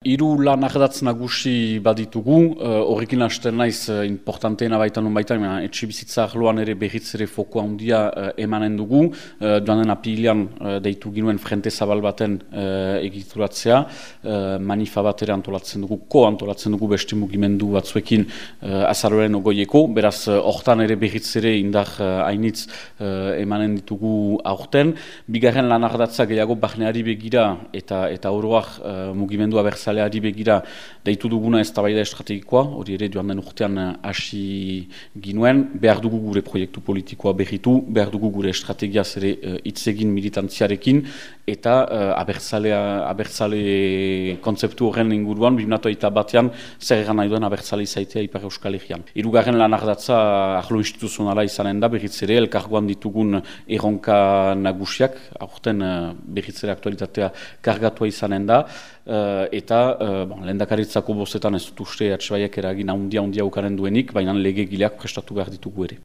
Hiru lan ardatz nagusi baditugu, uh, horrekin hasten naiz uh, importanteena baita nun baita, etxe bizitza ahloan ere berriz ere foko handia uh, emanen dugu, uh, duanen apilian uh, deitu ginuen frente zabal baten uh, egituratzea, uh, manifa bat ere antolatzen dugu, ko antolatzen dugu beste mugimendu batzuekin uh, azaroren ogoieko, beraz hortan uh, ere berriz ere indar uh, hainitz uh, emanen ditugu aurten, bigarren lan ardatza gehiago bahneari begira eta eta oroak uh, mugimendu abertza abertzaleari begira deitu duguna ez tabaida estrategikoa, hori ere duan den urtean eh, hasi ginuen, behar dugu gure proiektu politikoa berritu, behar dugu gure estrategia zere uh, itzegin militantziarekin, eta uh, abertzalea, abertzale kontzeptu horren inguruan, bimnatu eta batean, zer egan nahi duen abertzale izaitea Ipar Euskal Herrian. Irugarren lan ardatza ahlo instituzionala izanen da, berriz ere, elkargoan ditugun erronka nagusiak, aurten uh, berriz ere aktualitatea kargatua izanen da, uh, eta uh, bon, lehendakaritzako bostetan ez dut uste atxebaiak eragin handia handia ukaren duenik, baina lege gileak prestatu behar ditugu ere.